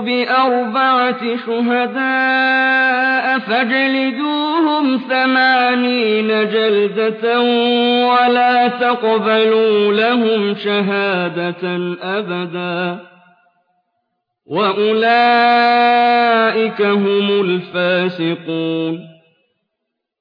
بِأَرْبَعَةِ شُهَدَاءَ فَاجْلِدُوهُمْ ثَمَانِينَ جَلْدَةً وَلَا تَقْبَلُوا لَهُمْ شَهَادَةً أَبَدًا ۚ وَأُولَٰئِكَ هُمُ الْفَاسِقُونَ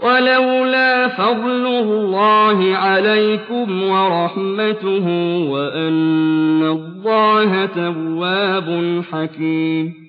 وَلَوْلَا فَضْلُ اللَّهِ عَلَيْكُمْ وَرَحْمَتُهُ وَأَنَّ اللَّهَ تَوَّابٌ حَكِيمٌ.